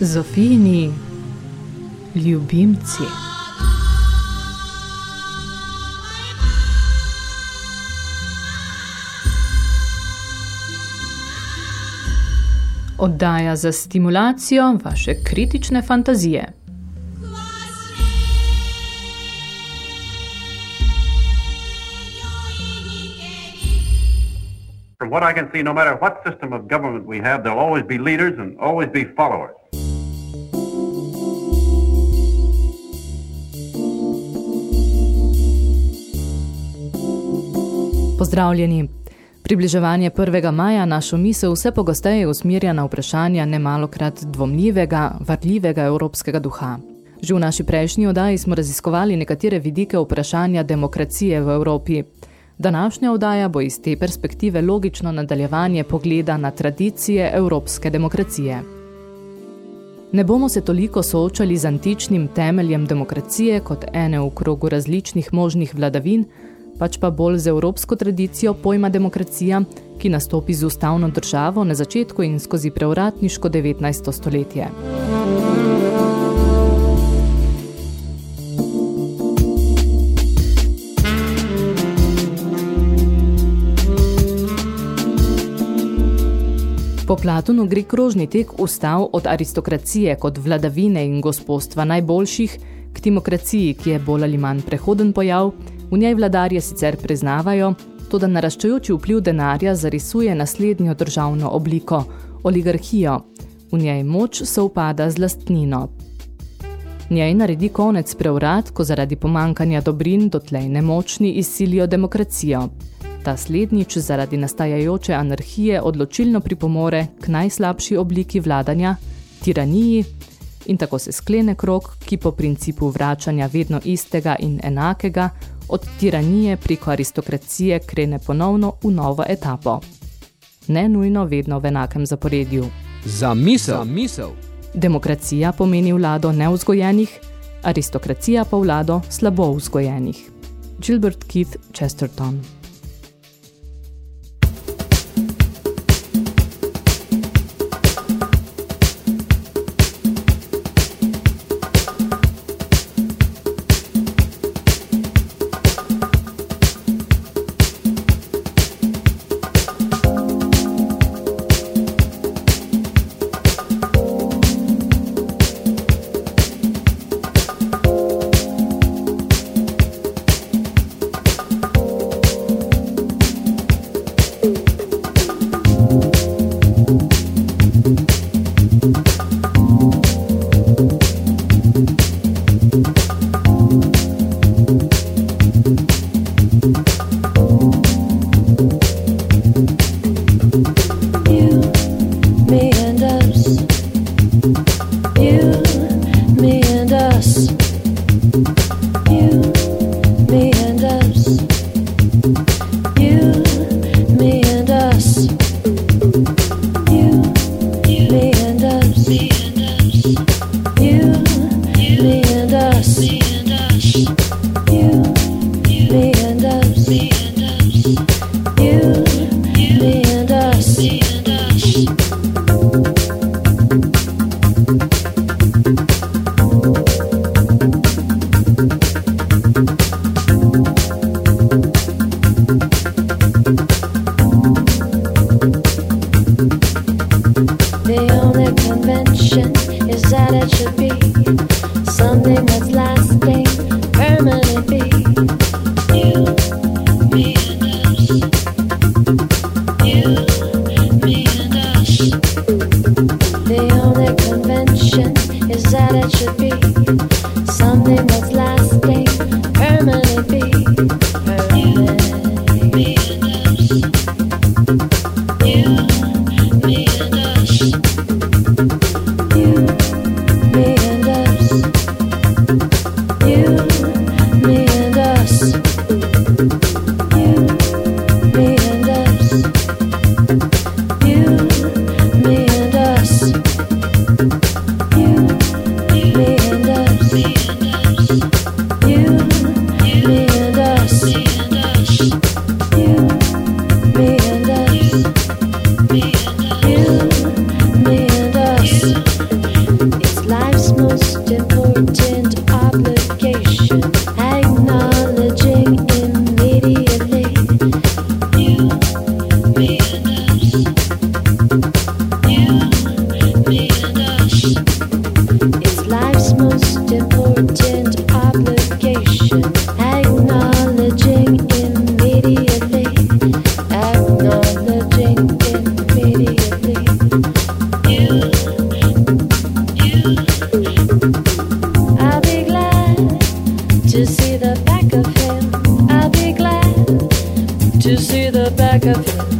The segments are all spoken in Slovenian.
Zofini, ljubimci. Oddaja za stimulacijo vaše kritične fantazije. From what I can see, no matter what system of government we have, there'll always be leaders and always be followers. Pozdravljeni. Približevanje 1. maja našo misel vse pogosteje usmirja na vprašanja nemalokrat dvomljivega, varljivega evropskega duha. Že v naši prejšnji oddaji smo raziskovali nekatere vidike vprašanja demokracije v Evropi. Današnja oddaja bo iz te perspektive logično nadaljevanje pogleda na tradicije evropske demokracije. Ne bomo se toliko soočali z antičnim temeljem demokracije kot ene v krogu različnih možnih vladavin, pač pa bolj z evropsko tradicijo pojma demokracija, ki nastopi z ustavno državo na začetku in skozi preuratniško 19. stoletje. Po Platonu gre krožni tek ustav od aristokracije kot vladavine in gospodstva najboljših k demokraciji, ki je bolj ali manj prehoden pojav, v njej vladarje sicer priznavajo, to da naraščajoči vpliv denarja zarisuje naslednjo državno obliko, oligarhijo. V njej moč se upada z lastnino. Njej naredi konec preurat, ko zaradi pomankanja dobrin dotlej nemočni izsilijo demokracijo. Ta slednjič zaradi nastajajoče anarhije odločilno pripomore k najslabši obliki vladanja, tiraniji, in tako se sklene krok, ki po principu vračanja vedno istega in enakega od tiranije preko aristokracije krene ponovno v novo etapo. Ne nujno vedno v enakem zaporedju. Za misel. Za misel. Demokracija pomeni vlado neuzgojenih, aristokracija pa vlado slabo vzgojenih. Gilbert Keith Chesterton to see the back of him. I'll be glad to see the back of him.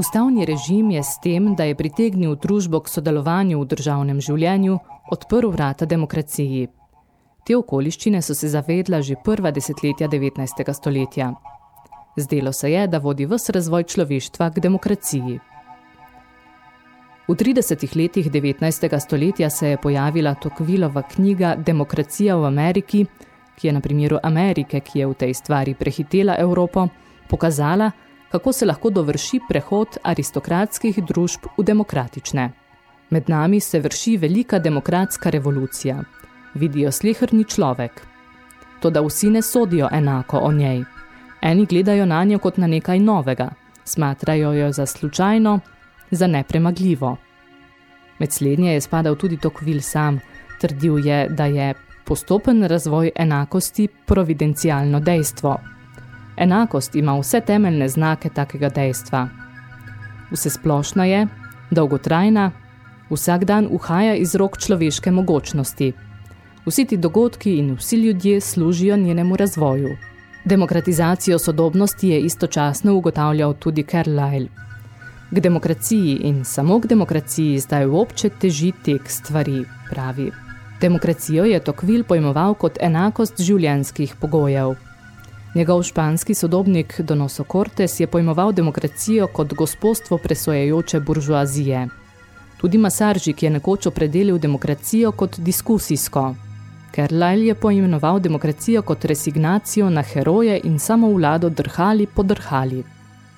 Ustavni režim je s tem, da je pritegnil družbo k sodelovanju v državnem življenju, odprl vrata demokraciji. Te okoliščine so se zavedla že prva desetletja 19. stoletja. Zdelo se je, da vodi vs razvoj človeštva k demokraciji. V 30. letih 19. stoletja se je pojavila Tokvilova knjiga Demokracija v Ameriki, ki je na primeru Amerike, ki je v tej stvari prehitela Evropo, pokazala, kako se lahko dovrši prehod aristokratskih družb v demokratične. Med nami se vrši velika demokratska revolucija. Vidijo slehrni človek. Toda vsi ne sodijo enako o njej. Eni gledajo na njo kot na nekaj novega, smatrajo jo za slučajno, za nepremagljivo. Med slednje je spadal tudi Tokvil sam, trdil je, da je postopen razvoj enakosti providencialno dejstvo, Enakost ima vse temeljne znake takega dejstva. Vse splošno je, dolgotrajna, vsak dan uhaja iz rok človeške mogočnosti. Vsi ti dogodki in vsi ljudje služijo njenemu razvoju. Demokratizacijo sodobnosti je istočasno ugotavljal tudi Carlyle. K demokraciji in samo k demokraciji zdaj v obče teži tek stvari, pravi. Demokracijo je Tocqueville pojmoval kot enakost življenjskih pogojev. Njegov španski sodobnik Donoso Cortes je pojmoval demokracijo kot gospodstvo presojajoče buržuazije. Tudi Masaržik je nekoč opredelil demokracijo kot diskusijsko. Carlyle je poimenoval demokracijo kot resignacijo na heroje in samo vlado drhali podrhali.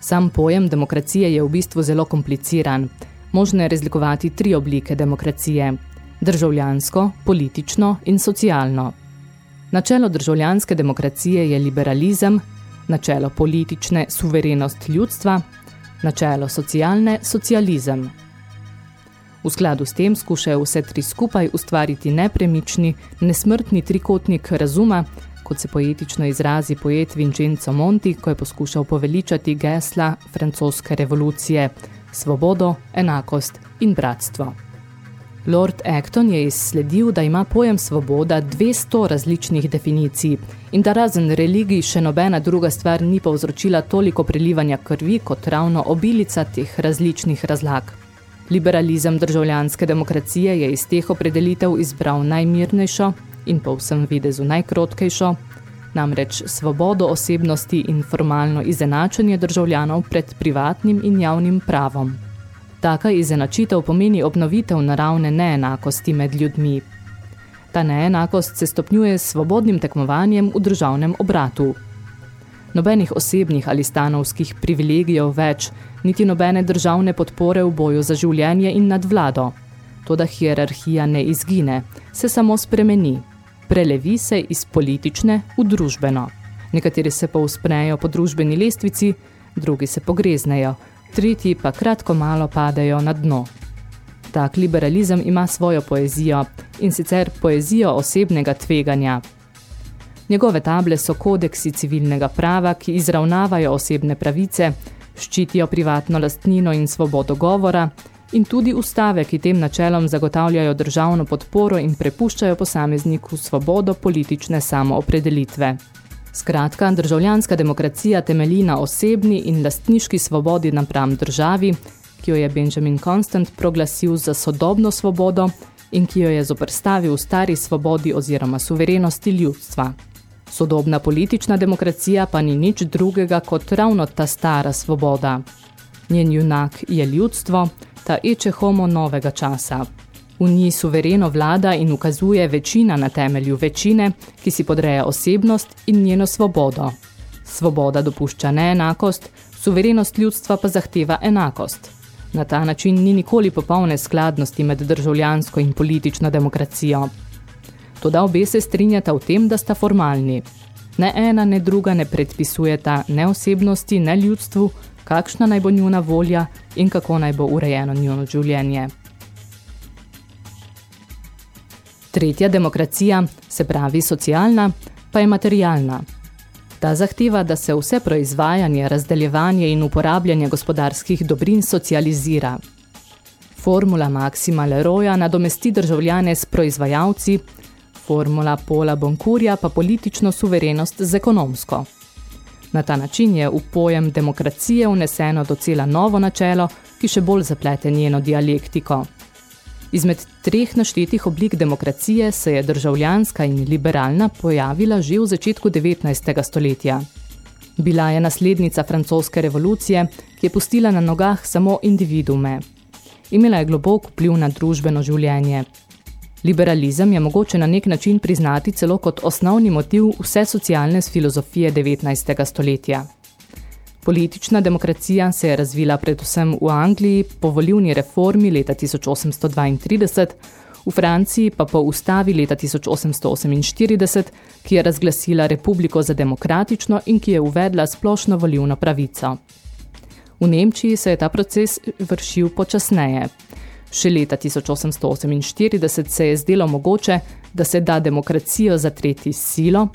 Sam pojem demokracije je v bistvu zelo kompliciran. Možno je razlikovati tri oblike demokracije. Državljansko, politično in socialno. Načelo državljanske demokracije je liberalizem, načelo politične suverenost ljudstva, načelo socialne socializem. V skladu s tem skušajo vse tri skupaj ustvariti nepremični, nesmrtni trikotnik razuma, kot se poetično izrazi poet Vincenzo Monti, ko je poskušal poveličati gesla francoske revolucije, svobodo, enakost in bratstvo. Lord Acton je izsledil, da ima pojem svoboda 200 različnih definicij in da razen religij še nobena druga stvar ni povzročila toliko prelivanja krvi kot ravno obilica teh različnih razlag. Liberalizem državljanske demokracije je iz teh opredelitev izbral najmirnejšo in po vsem videzu najkrotkejšo, namreč svobodo osebnosti in formalno izenačenje državljanov pred privatnim in javnim pravom. Taka izenačitev pomeni obnovitev naravne neenakosti med ljudmi. Ta neenakost se stopnjuje s svobodnim tekmovanjem v državnem obratu. Nobenih osebnih ali stanovskih privilegijev več, niti nobene državne podpore v boju za življenje in nadvlado. Toda hierarhija ne izgine, se samo spremeni prelevi se iz politične v družbeno. Nekateri se povsprejo po družbeni lestvici, drugi se pogreznejo, tretji pa kratko malo padejo na dno. Tak liberalizem ima svojo poezijo in sicer poezijo osebnega tveganja. Njegove table so kodeksi civilnega prava, ki izravnavajo osebne pravice, ščitijo privatno lastnino in svobodo govora, in tudi ustave, ki tem načelom zagotavljajo državno podporo in prepuščajo posamezniku svobodo politične samoopredelitve. Skratka, državljanska demokracija temelji na osebni in lastniški svobodi napram državi, ki jo je Benjamin Constant proglasil za sodobno svobodo in ki jo je zoprstavil stari svobodi oziroma suverenosti ljudstva. Sodobna politična demokracija pa ni nič drugega kot ravno ta stara svoboda. Njen junak je ljudstvo, ta eče homo novega časa. V njih suvereno vlada in ukazuje večina na temelju večine, ki si podreja osebnost in njeno svobodo. Svoboda dopušča neenakost, suverenost ljudstva pa zahteva enakost. Na ta način ni nikoli popolne skladnosti med državljansko in politično demokracijo. Toda obe se strinjata v tem, da sta formalni. Ne ena, ne druga ne predpisujeta ne osebnosti, ne ljudstvu, kakšna naj bo njuna volja in kako naj bo urejeno njuno življenje. Tretja demokracija, se pravi socialna, pa je materialna. Ta zahteva, da se vse proizvajanje, razdeljevanje in uporabljanje gospodarskih dobrin socializira. Formula Maxima Leroya nadomesti državljane s proizvajalci, formula Pola Bonkurja pa politično suverenost z ekonomsko. Na ta način je v pojem demokracije vneseno docela novo načelo, ki še bolj zaplete njeno dialektiko. Izmed treh naštetih oblik demokracije se je državljanska in liberalna pojavila že v začetku 19. stoletja. Bila je naslednica francoske revolucije, ki je pustila na nogah samo individume. Imela je globok vpliv na družbeno življenje, Liberalizem je mogoče na nek način priznati celo kot osnovni motiv vse socialne filozofije 19. stoletja. Politična demokracija se je razvila predvsem v Angliji po volivni reformi leta 1832, v Franciji pa po ustavi leta 1848, ki je razglasila republiko za demokratično in ki je uvedla splošno volivno pravico. V Nemčiji se je ta proces vršil počasneje. Še leta 1848 se je zdelo mogoče, da se da demokracijo zatreti silo,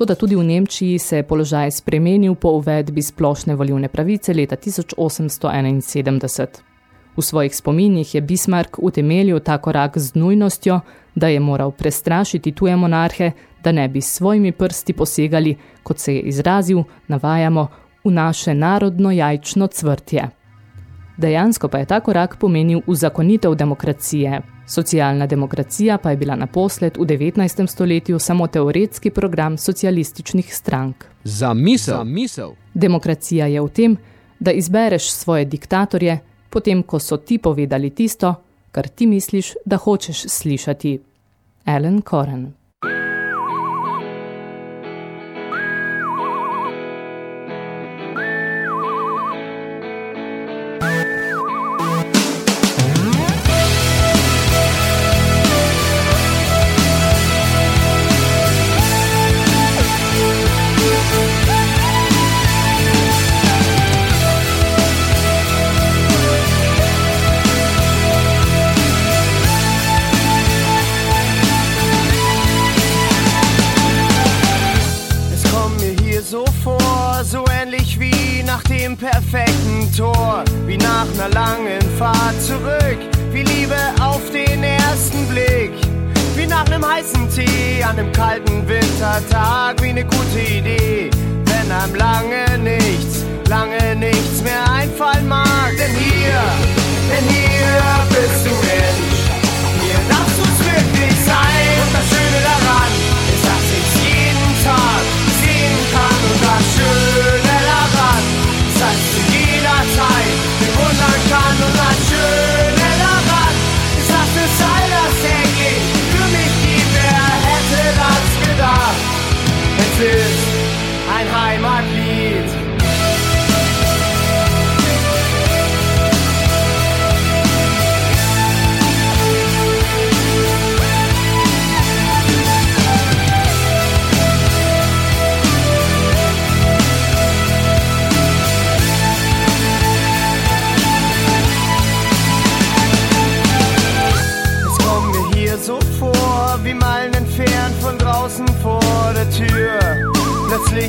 toda tudi v Nemčiji se je položaj spremenil po uvedbi splošne volivne pravice leta 1871. V svojih spominjih je Bismarck utemeljil ta korak z nujnostjo, da je moral prestrašiti tuje monarhe, da ne bi s svojimi prsti posegali, kot se je izrazil, navajamo, v naše narodno jajčno cvrtje. Dejansko pa je ta korak pomenil uzakonitev demokracije. Socialna demokracija pa je bila naposled v 19. stoletju samo teoretski program socialističnih strank. Za misel. Za misel. Demokracija je v tem, da izbereš svoje diktatorje, potem ko so ti povedali tisto, kar ti misliš, da hočeš slišati. Ellen Koren nach einem heißen Tee an einem kalten Wintertag wie eine gute Idee, wenn einem lange nichts, lange nichts mehr einfallen mag. Denn hier, denn hier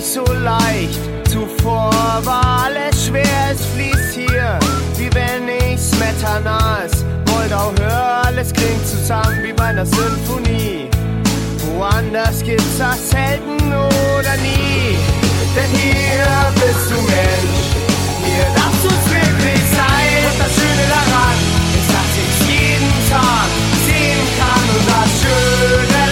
nicht so leicht. Zuvor war alles schwer, es fließt hier, wie wenn ich Smetanas Moldau hör. Alles klingt zusammen wie bei einer Symphonie. Woanders gibt's das selten oder nie. Denn hier bist du Mensch, hier darfst du's wirklich sein. Und das Schöne daran ist, dass ich's jeden Tag sehen kann. Und das Schöne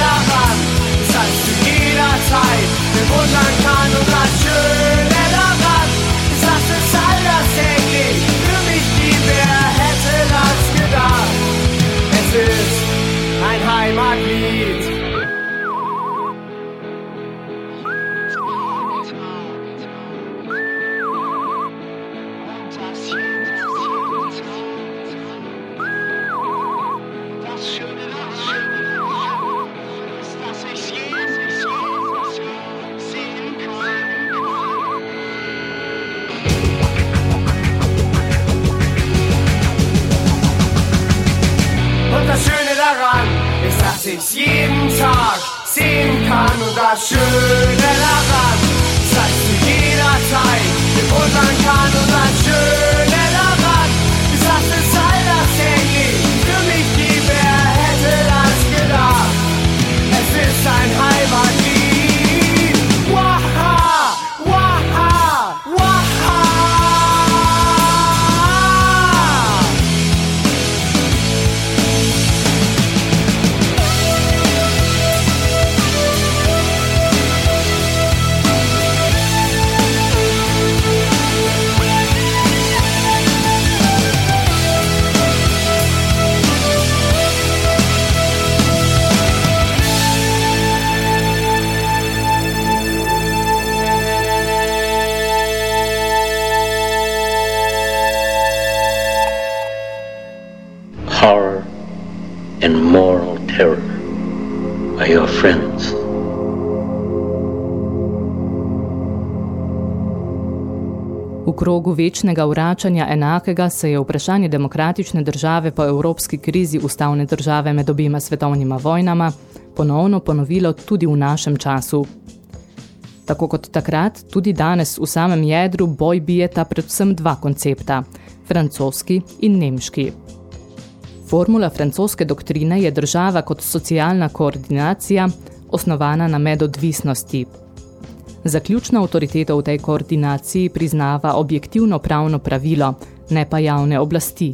krogu večnega vračanja enakega se je vprašanje demokratične države po evropski krizi ustavne države med obima svetovnima vojnama ponovno ponovilo tudi v našem času. Tako kot takrat, tudi danes v samem jedru boj bijeta predvsem dva koncepta, francoski in nemški. Formula francoske doktrine je država kot socialna koordinacija, osnovana na medodvisnosti. Zaključna avtoriteta v tej koordinaciji priznava objektivno pravno pravilo, ne pa javne oblasti.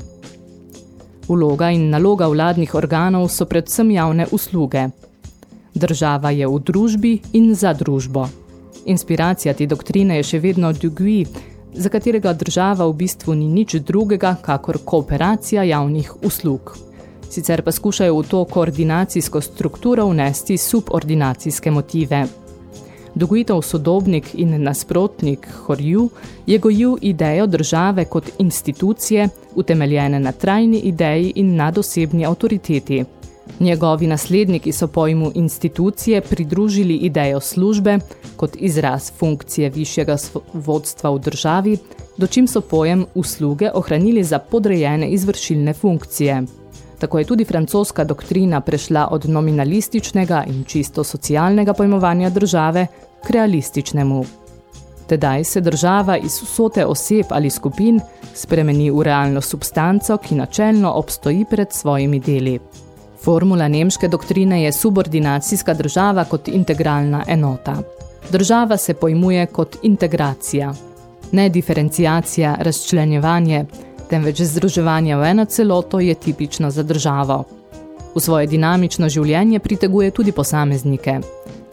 Vloga in naloga vladnih organov so predvsem javne usluge. Država je v družbi in za družbo. Inspiracija te doktrine je še vedno Duguy, za katerega država v bistvu ni nič drugega, kakor kooperacija javnih uslug. Sicer pa skušajo v to koordinacijsko strukturo vnesti subordinacijske motive. Duguitov sodobnik in nasprotnik Horju je gojil idejo države kot institucije, utemeljene na trajni ideji in nadosebni avtoriteti. Njegovi nasledniki so pojmu institucije pridružili idejo službe kot izraz funkcije višjega vodstva v državi, dočim so pojem usluge ohranili za podrejene izvršilne funkcije. Tako je tudi francoska doktrina prešla od nominalističnega in čisto socialnega pojmovanja države k realističnemu. Tedaj se država iz vsote oseb ali skupin spremeni v realno substanco, ki načelno obstoji pred svojimi deli. Formula nemške doktrine je subordinacijska država kot integralna enota. Država se pojmuje kot integracija. Ne diferenciacija, razčlenjevanje, temveč združevanje v eno celoto je tipično za državo. V svoje dinamično življenje priteguje tudi posameznike.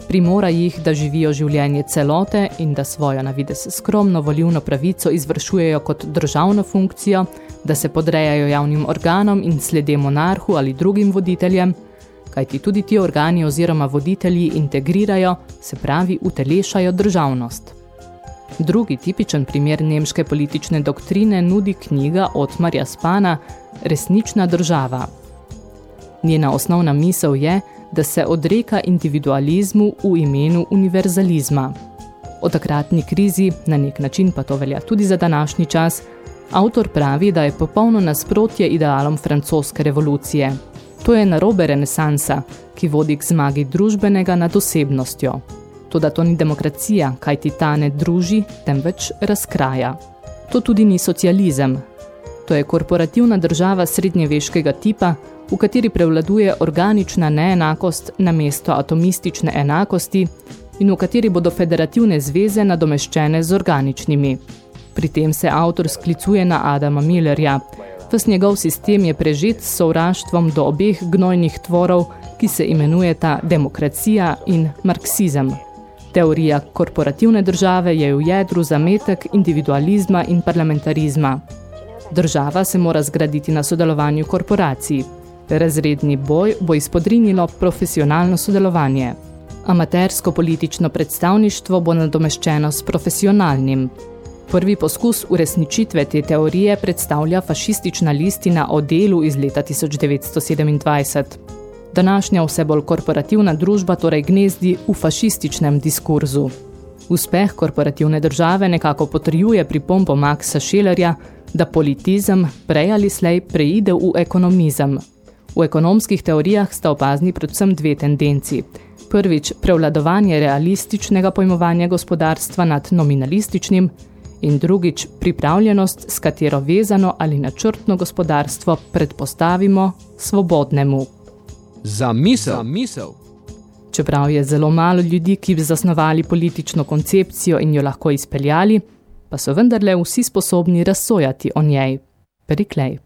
Primora jih, da živijo življenje celote in da svojo navides skromno volivno pravico izvršujejo kot državno funkcijo, da se podrejajo javnim organom in slede monarhu ali drugim voditeljem, kajti tudi ti organi oziroma voditelji integrirajo, se pravi utelešajo državnost. Drugi tipičen primer nemške politične doktrine nudi knjiga Otmarja Spana Resnična država. Njena osnovna misel je, da se odreka individualizmu v imenu univerzalizma. O takratni krizi, na nek način pa to velja tudi za današnji čas, avtor pravi, da je popolno nasprotje idealom francoske revolucije. To je narobe renesansa, ki vodi k zmagi družbenega nad osebnostjo. Toda to ni demokracija, kaj ti ta ne druži, temveč razkraja. To tudi ni socializem. To je korporativna država srednjeveškega tipa, v kateri prevladuje organična neenakost na mesto atomistične enakosti in v kateri bodo federativne zveze nadomeščene z organičnimi. Pri tem se avtor sklicuje na Adama Millerja. Ves njegov sistem je prežet s sovraštvom do obeh gnojnih tvorov, ki se imenujeta demokracija in marksizem. Teorija korporativne države je v jedru zametek individualizma in parlamentarizma. Država se mora zgraditi na sodelovanju korporacij. Razredni boj bo izpodrinilo profesionalno sodelovanje. Amatersko politično predstavništvo bo nadomeščeno s profesionalnim. Prvi poskus uresničitve te teorije predstavlja fašistična listina o delu iz leta 1927. Današnja vse bolj korporativna družba torej gnezdi v fašističnem diskurzu. Uspeh korporativne države nekako potrjuje pripombo Maxa Schillerja, da politizem prej ali slej preide v ekonomizem. V ekonomskih teorijah sta opazni predvsem dve tendenci. Prvič, prevladovanje realističnega pojmovanja gospodarstva nad nominalističnim in drugič, pripravljenost, s katero vezano ali načrtno gospodarstvo predpostavimo svobodnemu. Za misel. Za misel. Čeprav je zelo malo ljudi, ki bi zasnovali politično koncepcijo in jo lahko izpeljali, pa so vendarle vsi sposobni razsojati o njej. Periklej.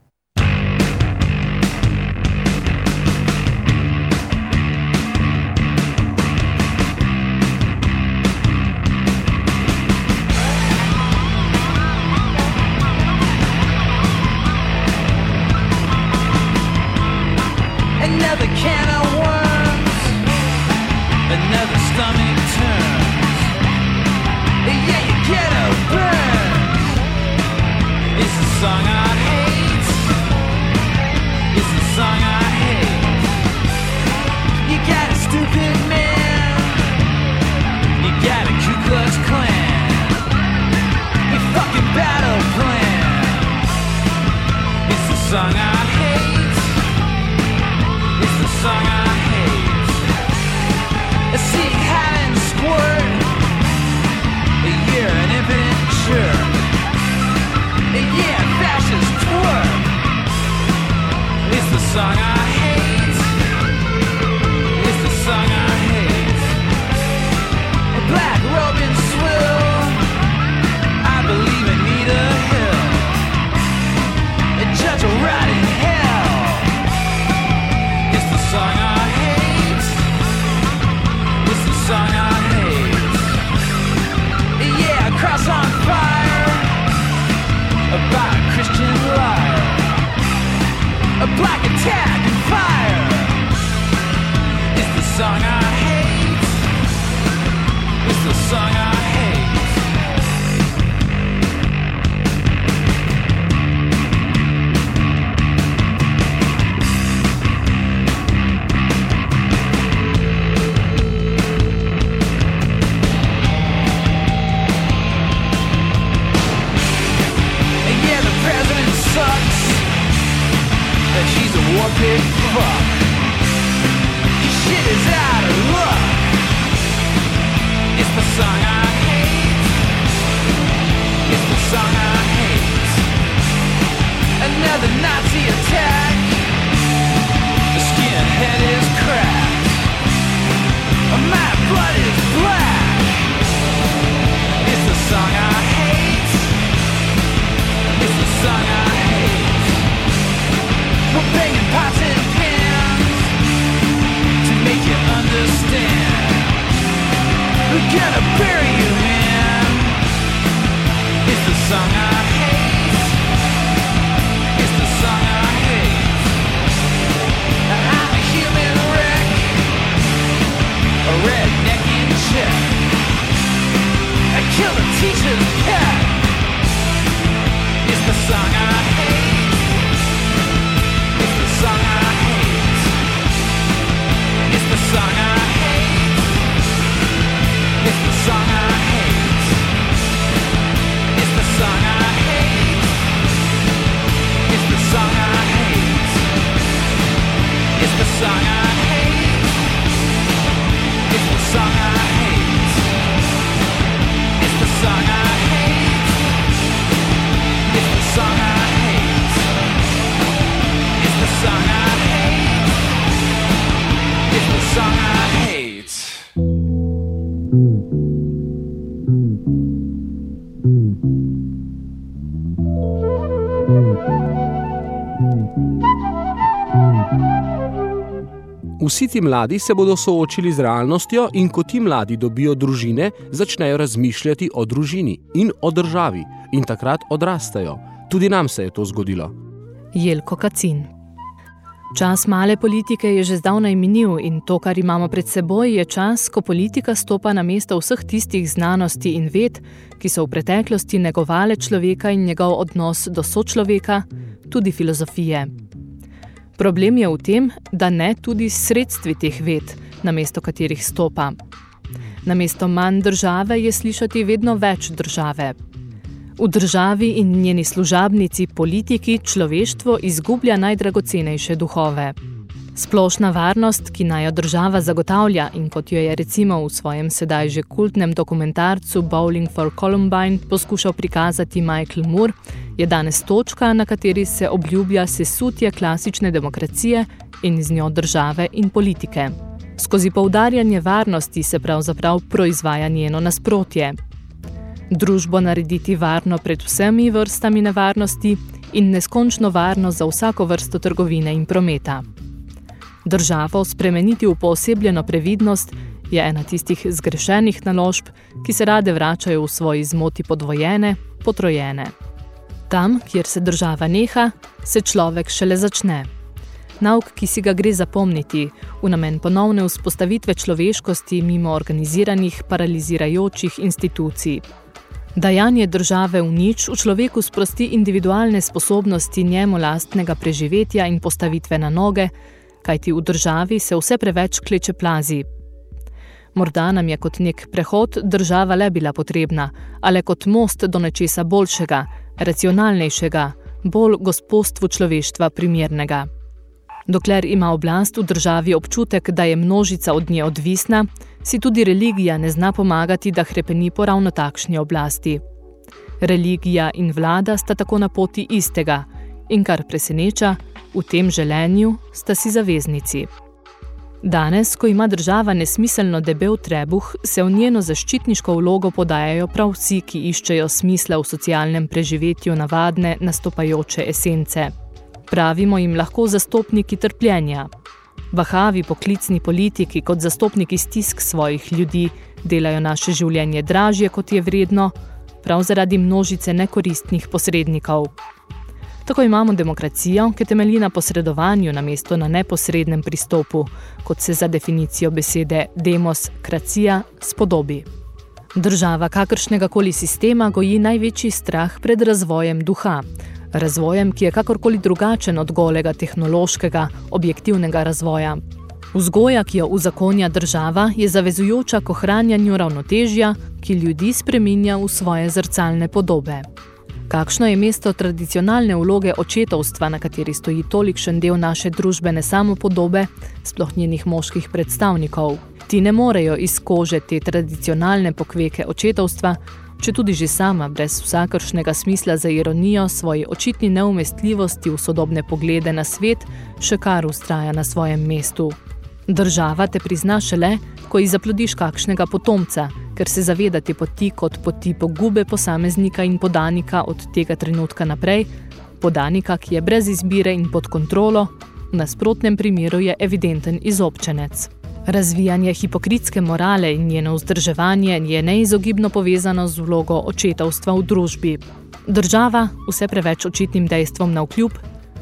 song I hate. It's the song I hate. Vsi ti mladi se bodo soočili z realnostjo in ko ti mladi dobijo družine, začnejo razmišljati o družini in o državi in takrat odrastajo. Tudi nam se je to zgodilo. Jelko Kacin Čas male politike je že zdavnaj minil in to, kar imamo pred seboj, je čas, ko politika stopa na mesto vseh tistih znanosti in ved, ki so v preteklosti negovale človeka in njegov odnos do sočloveka, tudi filozofije. Problem je v tem, da ne tudi sredstvi teh ved, na mesto katerih stopa. Na mesto manj države je slišati vedno več države. V državi in njeni služabnici politiki človeštvo izgublja najdragocenejše duhove. Splošna varnost, ki naj jo država zagotavlja in kot jo je recimo v svojem sedaj že kultnem dokumentarcu Bowling for Columbine poskušal prikazati Michael Moore, je danes točka, na kateri se obljublja sesutje klasične demokracije in z njo države in politike. Skozi poudarjanje varnosti se pravzaprav proizvaja njeno nasprotje. Družbo narediti varno pred vsemi vrstami nevarnosti in neskončno varno za vsako vrsto trgovine in prometa. Državo spremeniti v poosebljeno previdnost je ena tistih zgrešenih naložb, ki se rade vračajo v svoji zmoti podvojene, potrojene. Tam, kjer se država neha, se človek šele začne. Nauk, ki si ga gre zapomniti, v namen ponovne vzpostavitve človeškosti mimo organiziranih, paralizirajočih institucij. Dajanje države v nič v človeku sprosti individualne sposobnosti njemu lastnega preživetja in postavitve na noge, kajti v državi se vse preveč kleče plazi. Morda nam je kot nek prehod država le bila potrebna, ali kot most do nečesa boljšega, racionalnejšega, bolj gospodstvu človeštva primernega. Dokler ima oblast v državi občutek, da je množica od nje odvisna, si tudi religija ne zna pomagati, da hrepeni po ravno takšni oblasti. Religija in vlada sta tako na poti istega in kar preseneča, v tem želenju sta si zaveznici. Danes, ko ima država nesmiselno debel trebuh, se v njeno zaščitniško vlogo podajajo prav vsi, ki iščejo smisla v socialnem preživetju navadne, nastopajoče esence. Pravimo jim lahko zastopniki trpljenja. Bahavi poklicni politiki kot zastopniki stisk svojih ljudi delajo naše življenje dražje, kot je vredno, prav zaradi množice nekoristnih posrednikov. Tako imamo demokracijo, ki temelji na posredovanju namesto na neposrednem pristopu, kot se za definicijo besede demos, kracija, spodobi. Država kakršnega koli sistema goji največji strah pred razvojem duha, razvojem, ki je kakorkoli drugačen od golega tehnološkega, objektivnega razvoja. Vzgoja, ki jo uzakonja država, je zavezujoča k ohranjanju ravnotežja, ki ljudi spreminja v svoje zrcalne podobe. Kakšno je mesto tradicionalne vloge očetovstva, na kateri stoji tolikšen del naše družbene samopodobe, sploh njenih moških predstavnikov? Ti ne morejo iz kože te tradicionalne pokveke očetovstva, če tudi že sama, brez vsakršnega smisla za ironijo, svoji očitni neumestljivosti v sodobne poglede na svet, še kar ustraja na svojem mestu. Država te prizna šele, ko ji zaplodiš kakšnega potomca, ker se zavedati poti kot poti pogube posameznika in podanika od tega trenutka naprej, podanika, ki je brez izbire in pod kontrolo, v nasprotnem primeru je evidenten izobčenec. Razvijanje hipokritske morale in njeno vzdrževanje je neizogibno povezano z vlogo očetovstva v družbi. Država, vse preveč očitnim dejstvom na vkljub,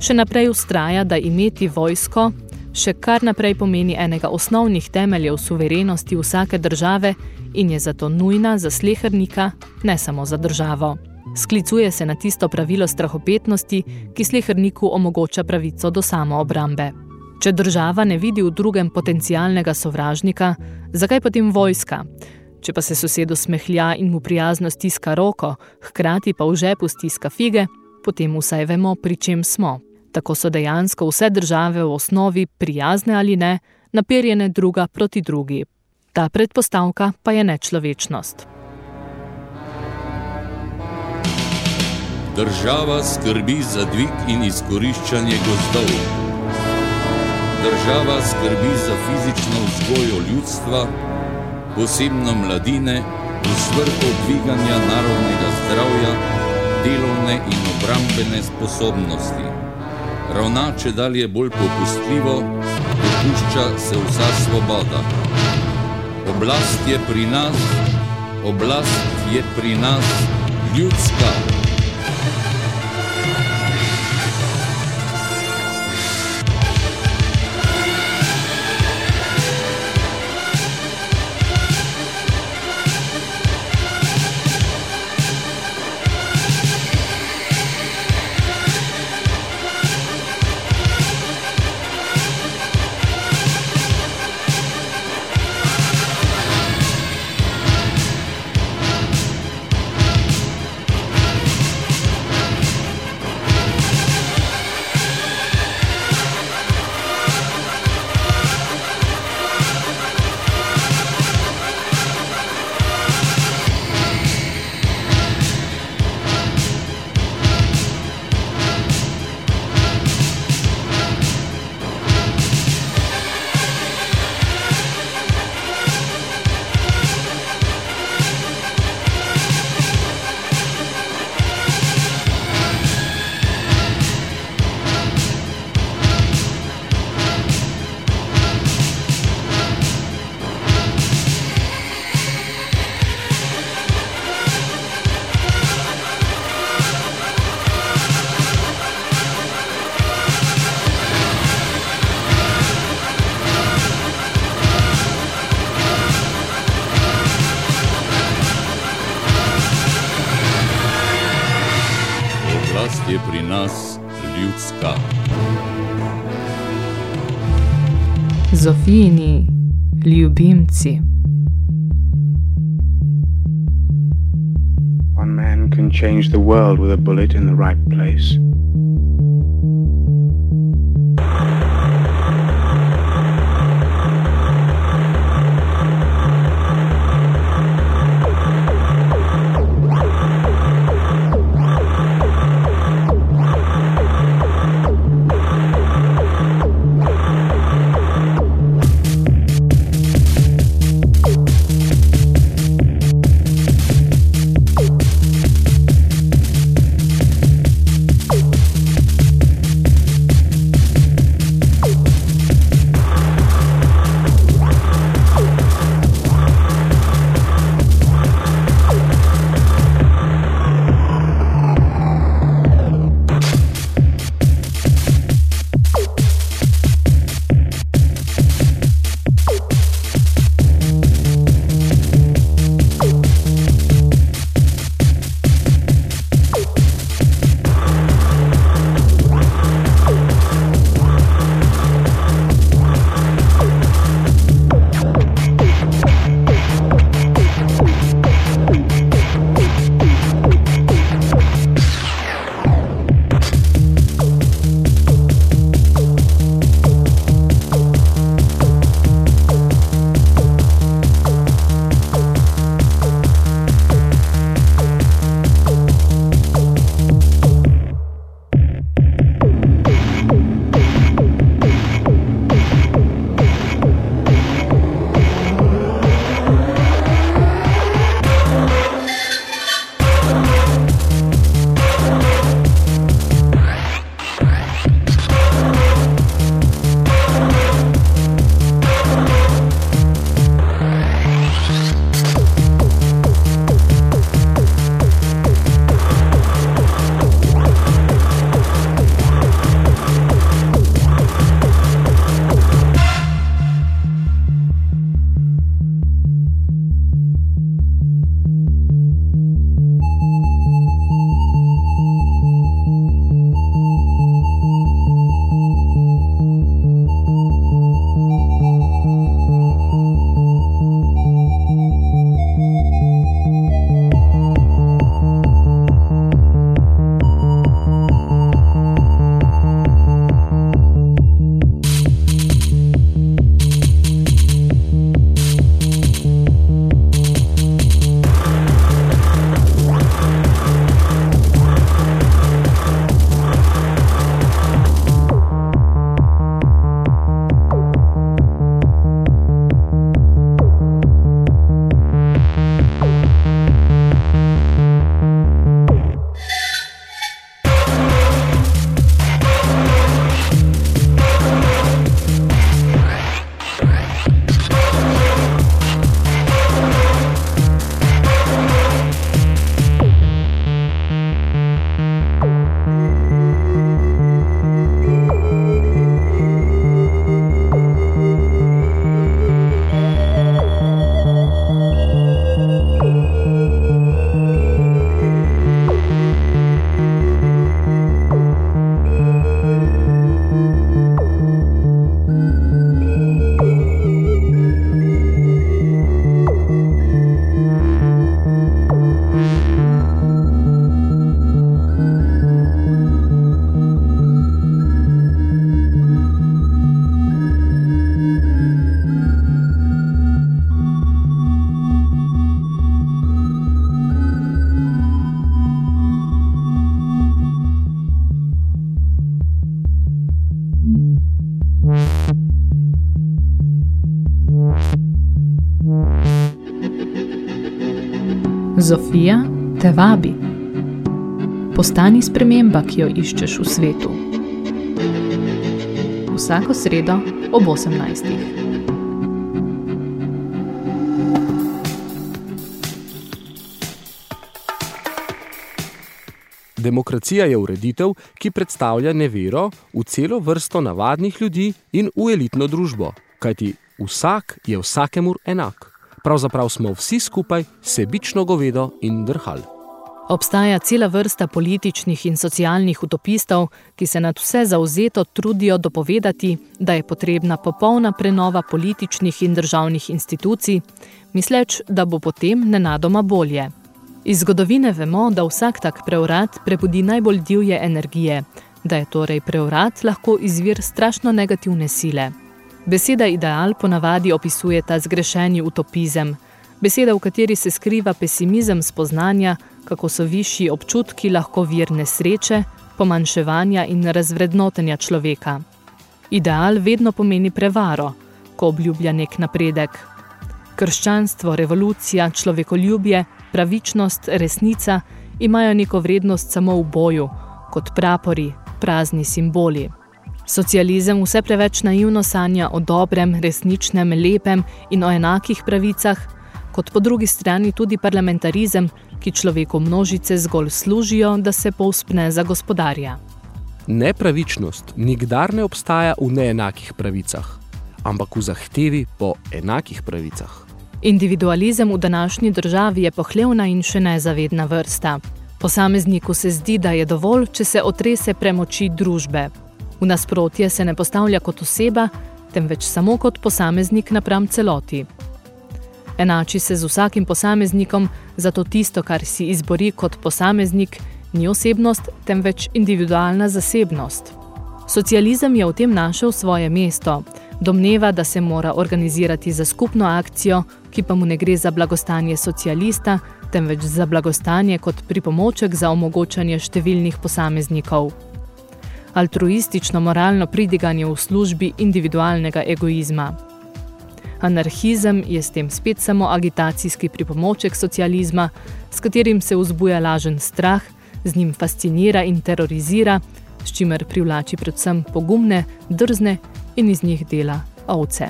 še naprej ustraja, da imeti vojsko še kar naprej pomeni enega osnovnih temeljev suverenosti vsake države in je zato nujna za slehernika, ne samo za državo. Sklicuje se na tisto pravilo strahopetnosti, ki sleherniku omogoča pravico do samoobrambe. Če država ne vidi v drugem potencialnega sovražnika, zakaj potem vojska? Če pa se sosedu smehlja in mu prijazno stiska roko, hkrati pa v žepu stiska fige, potem vsaj vemo, pri čem smo. Tako so dejansko vse države v osnovi, prijazne ali ne, naperjene druga proti drugi. Ta predpostavka pa je nečlovečnost. Država skrbi za dvig in izkoriščanje gozdov. Država skrbi za fizično vzgojo ljudstva, posebno mladine, v svrhu dviganja narodnega zdravja, delovne in obrambene sposobnosti ravna če dalje bolj popustljivo, dopušča se vsa svoboda. Oblast je pri nas, oblast je pri nas ljudska. Zofija te vabi. Postani sprememba, ki jo iščeš v svetu. Vsako sredo ob 18. Demokracija je ureditev, ki predstavlja nevero v celo vrsto navadnih ljudi in v elitno družbo, kajti vsak je vsakemur enak. Pravzaprav smo vsi skupaj sebično govedo in drhal. Obstaja cela vrsta političnih in socialnih utopistov, ki se nad vse zauzeto trudijo dopovedati, da je potrebna popolna prenova političnih in državnih institucij, misleč, da bo potem nenadoma bolje. Iz zgodovine vemo, da vsak tak preurat prebudi najbolj divje energije, da je torej preurat lahko izvir strašno negativne sile. Beseda ideal ponavadi opisuje ta zgrešeni utopizem, beseda, v kateri se skriva pesimizem spoznanja, kako so višji občutki lahko vir nesreče, pomanjševanja in razvrednotenja človeka. Ideal vedno pomeni prevaro, ko obljublja nek napredek. Krščanstvo, revolucija, človekoljubje, pravičnost, resnica imajo neko vrednost samo v boju, kot prapori, prazni simboli. Socializem vse preveč naivno sanja o dobrem, resničnem, lepem in o enakih pravicah, kot po drugi strani tudi parlamentarizem, ki človeku množice zgolj služijo, da se povspne za gospodarja. Nepravičnost nikdar ne obstaja v neenakih pravicah, ampak v zahtevi po enakih pravicah. Individualizem v današnji državi je pohlevna in še nezavedna vrsta. Posamezniku se zdi, da je dovolj, če se otrese premoči družbe. V nasprotje se ne postavlja kot oseba, temveč samo kot posameznik napram celoti. Enači se z vsakim posameznikom, zato tisto, kar si izbori kot posameznik, ni osebnost, temveč individualna zasebnost. Socializem je v tem našel svoje mesto, domneva, da se mora organizirati za skupno akcijo, ki pa mu ne gre za blagostanje socialista, temveč za blagostanje kot pripomoček za omogočanje številnih posameznikov. Altruistično moralno pridiganje v službi individualnega egoizma. Anarhizem je s tem spet samo agitacijski pripomoček socializma, s katerim se vzbuja lažen strah, z njim fascinira in terorizira, s čimer privlači predvsem pogumne, drzne in iz njih dela ovce.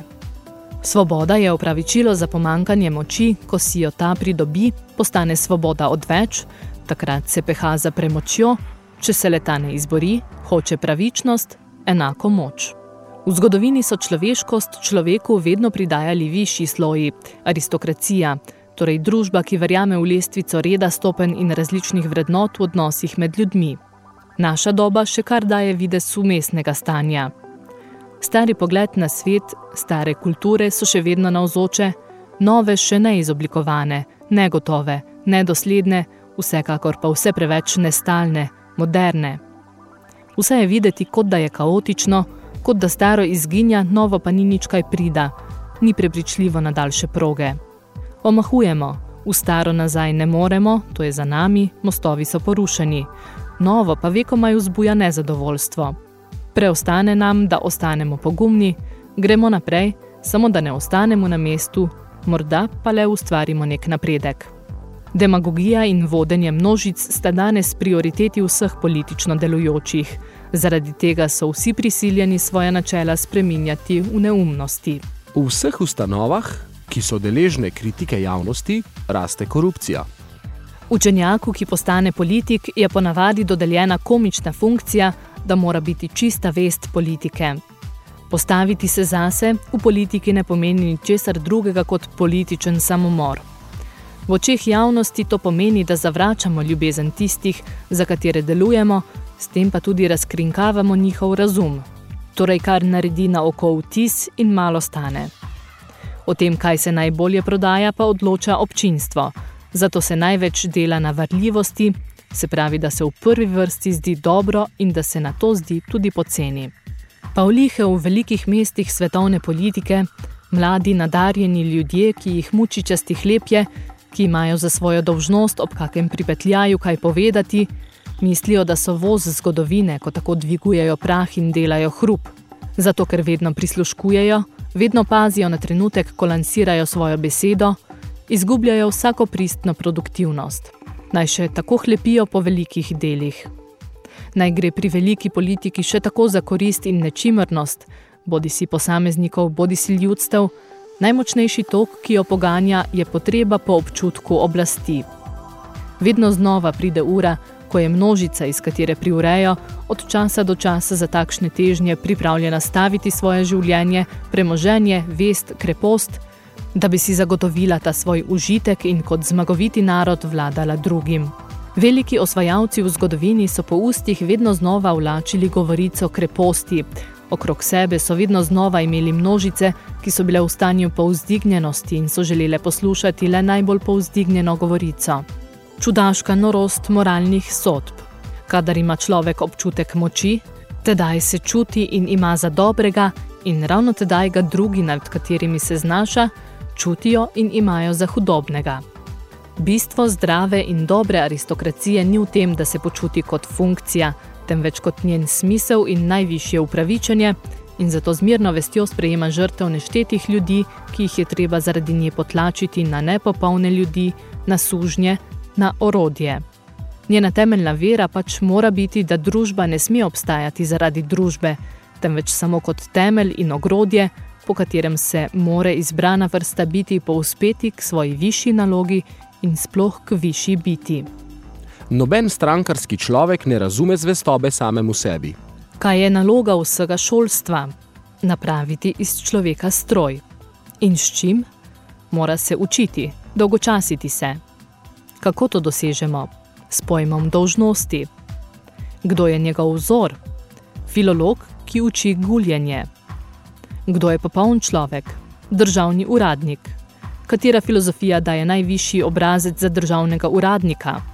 Svoboda je opravičilo za pomankanje moči, ko si jo ta pridobi, postane svoboda odveč, takrat se peha za premočjo, če se leta ne izbori, hoče pravičnost, enako moč. V zgodovini so človeškost človeku vedno pridajali višji sloji, aristokracija, torej družba, ki verjame v lestvico reda, stopen in različnih vrednot v odnosih med ljudmi. Naša doba še kar daje videz umestnega stanja. Stari pogled na svet, stare kulture so še vedno navzoče, nove še neizoblikovane, negotove, nedosledne, vsekakor pa vse preveč nestalne, moderne. Vse je videti, kot da je kaotično, kot da staro izginja, novo pa ni nič kaj prida, ni prepričljivo na daljše proge. Omahujemo, v staro nazaj ne moremo, to je za nami, mostovi so porušeni, novo pa vekomaj vzbuja nezadovoljstvo. Preostane nam, da ostanemo pogumni, gremo naprej, samo da ne ostanemo na mestu, morda pa le ustvarimo nek napredek. Demagogija in vodenje množic sta danes prioriteti vseh politično delujočih, Zaradi tega so vsi prisiljeni svoje načela spreminjati v neumnosti. V vseh ustanovah, ki so deležne kritike javnosti, raste korupcija. Učenjaku, ki postane politik, je ponavadi dodeljena komična funkcija, da mora biti čista vest politike. Postaviti se zase v politiki ne pomeni ničesar drugega kot političen samomor. V očeh javnosti to pomeni, da zavračamo ljubezen tistih, za katere delujemo, s tem pa tudi razkrinkavamo njihov razum, torej kar naredi na oko vtis in malo stane. O tem, kaj se najbolje prodaja, pa odloča občinstvo, zato se največ dela na varljivosti, se pravi, da se v prvi vrsti zdi dobro in da se na to zdi tudi poceni. Pavlihe v velikih mestih svetovne politike, mladi nadarjeni ljudje, ki jih muči časti hlepje, ki imajo za svojo dolžnost ob kakem pripetljaju kaj povedati, Mislijo, da so voz zgodovine, ko tako dvigujejo prah in delajo hrup. Zato, ker vedno prisluškujejo, vedno pazijo na trenutek, ko lansirajo svojo besedo izgubljajo vsako pristno produktivnost. Naj še tako hlepijo po velikih delih. Naj gre pri veliki politiki še tako za korist in nečimrnost, bodi si posameznikov, bodi si ljudstev, najmočnejši tok, ki jo poganja, je potreba po občutku oblasti. Vedno znova pride ura, ko je množica, iz katere priurejo, od časa do časa za takšne težnje pripravljena staviti svoje življenje, premoženje, vest, krepost, da bi si zagotovila ta svoj užitek in kot zmagoviti narod vladala drugim. Veliki osvajalci v zgodovini so po ustih vedno znova vlačili govorico kreposti. Okrog sebe so vedno znova imeli množice, ki so bile v stanju povzdignjenosti in so želele poslušati le najbolj povzdignjeno govorico. Čudaška norost moralnih sodb. Kadar ima človek občutek moči, tedaj se čuti in ima za dobrega in ravno tedaj ga drugi, nad katerimi se znaša, čutijo in imajo za hudobnega. Bistvo zdrave in dobre aristokracije ni v tem, da se počuti kot funkcija, temveč kot njen smisel in najvišje upravičenje in zato zmirno vestjo sprejema žrtev neštetih ljudi, ki jih je treba zaradi nje potlačiti na nepopolne ljudi, na sužnje, na orodje. Njena temeljna vera pač mora biti, da družba ne sme obstajati zaradi družbe, temveč samo kot temelj in ogrodje, po katerem se more izbrana vrsta biti povzpeti k svoji višji nalogi in sploh k višji biti. Noben strankarski človek ne razume zvestobe samemu sebi. Kaj je naloga vsega šolstva? Napraviti iz človeka stroj. In s čim? Mora se učiti, dolgočasiti se. Kako to dosežemo? S pojmom dolžnosti. Kdo je njegov vzor? Filolog, ki uči guljenje. Kdo je popoln človek? Državni uradnik. Katera filozofija daje najvišji obrazec za državnega uradnika?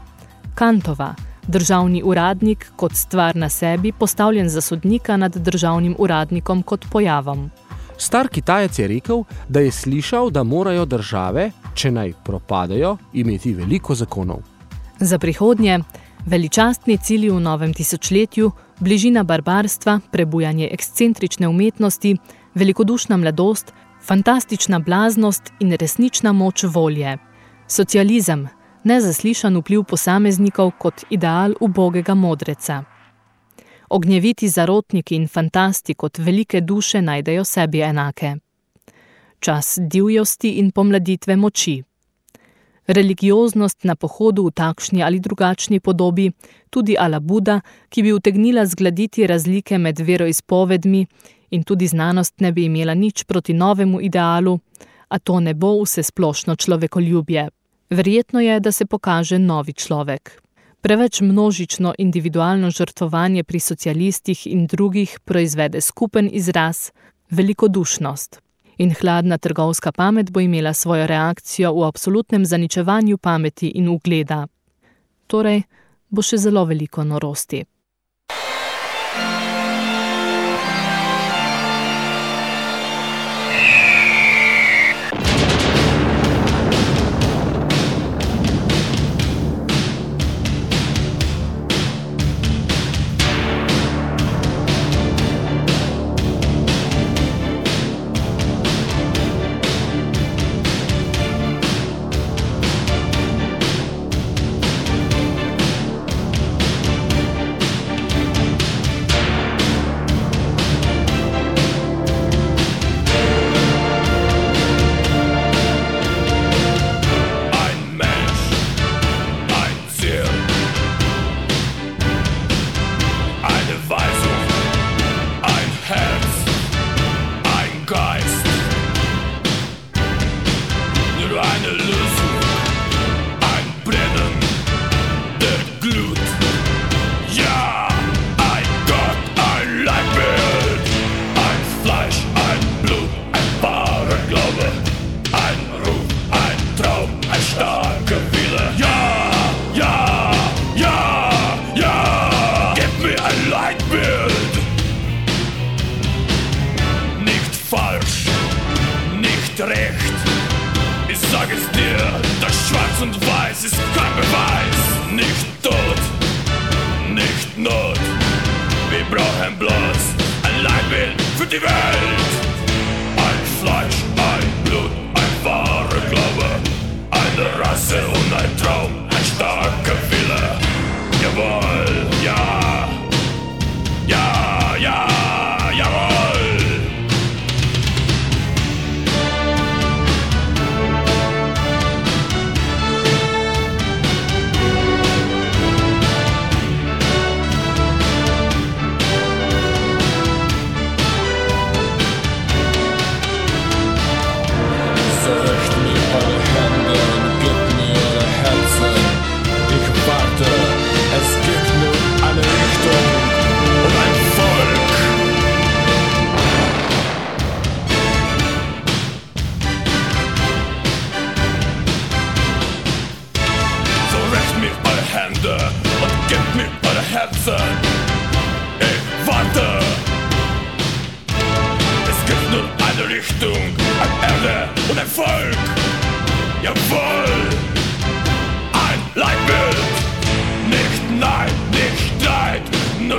Kantova, državni uradnik kot stvar na sebi, postavljen za sodnika nad državnim uradnikom kot pojavom. Star Kitajec je rekel, da je slišal, da morajo države, če naj propadajo, imeti veliko zakonov. Za prihodnje, veličastni cilji v novem tisočletju, bližina barbarstva, prebujanje ekscentrične umetnosti, velikodušna mladost, fantastična blaznost in resnična moč volje. Socializem, nezaslišan vpliv posameznikov kot ideal ubogega modreca. Ognjeviti zarotniki in fantasti kot velike duše najdejo sebi enake. Čas divjosti in pomladitve moči. Religioznost na pohodu v takšni ali drugačni podobi, tudi ala Buda, ki bi utegnila zgladiti razlike med veroizpovedmi in tudi znanost ne bi imela nič proti novemu idealu, a to ne bo vse splošno človekoljubje. Verjetno je, da se pokaže novi človek. Preveč množično individualno žrtvovanje pri socialistih in drugih proizvede skupen izraz velikodušnost. In hladna trgovska pamet bo imela svojo reakcijo v absolutnem zaničevanju pameti in ugleda. Torej, bo še zelo veliko norosti.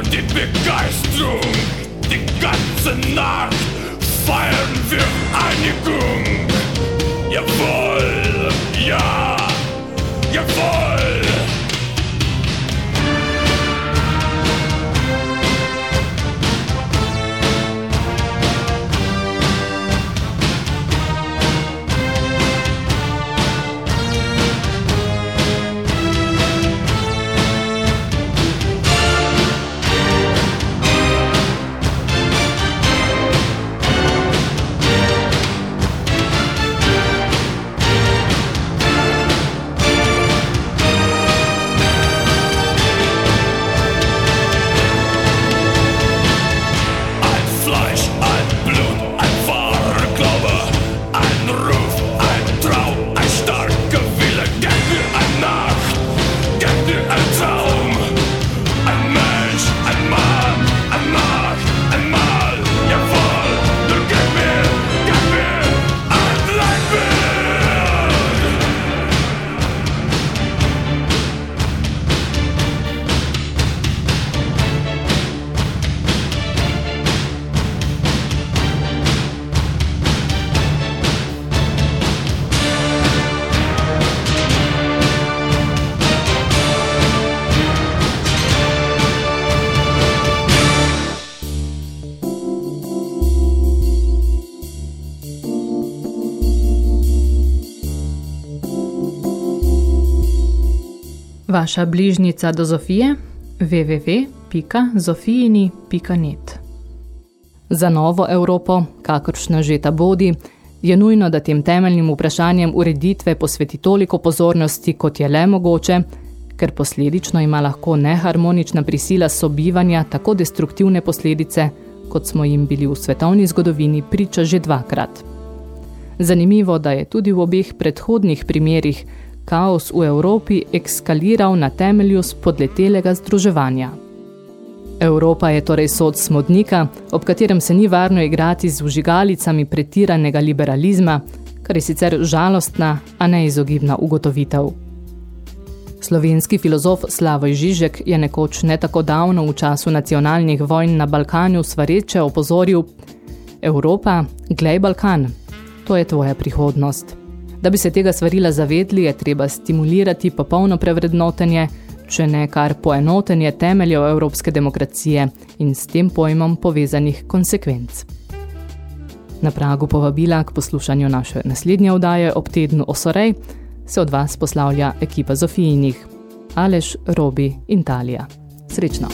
Nur die Begeisterung. Die ganze Nacht feiern wir Einigung. Jawohl, ja, jawohl. Vaša bližnica do Zofije www.zofijini.net Za novo Evropo, kakršna že ta bodi, je nujno, da tem temeljnim vprašanjem ureditve posveti toliko pozornosti, kot je le mogoče, ker posledično ima lahko neharmonična prisila sobivanja tako destruktivne posledice, kot smo jim bili v svetovni zgodovini priča že dvakrat. Zanimivo, da je tudi v obeh predhodnih primerih kaos v Evropi ekskaliral na temelju spodletelega združevanja. Evropa je torej sod smodnika, ob katerem se ni varno igrati z vžigalicami pretiranega liberalizma, kar je sicer žalostna, a neizogibna ugotovitev. Slovenski filozof Slavoj Žižek je nekoč ne tako davno v času nacionalnih vojn na Balkanju svareče opozoril Evropa, glej Balkan, to je tvoja prihodnost. Da bi se tega svarila zavedli, je treba stimulirati popolno prevrednotenje, če ne kar poenotenje temeljev evropske demokracije in s tem pojmom povezanih konsekvenc. Na pragu povabila k poslušanju naše naslednje vdaje ob tednu Osorej se od vas poslavlja ekipa Zofijinih, Aleš, Robi in Talija. Srečno!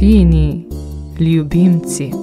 Zofijini ljubimci.